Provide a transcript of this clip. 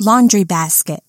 laundry basket.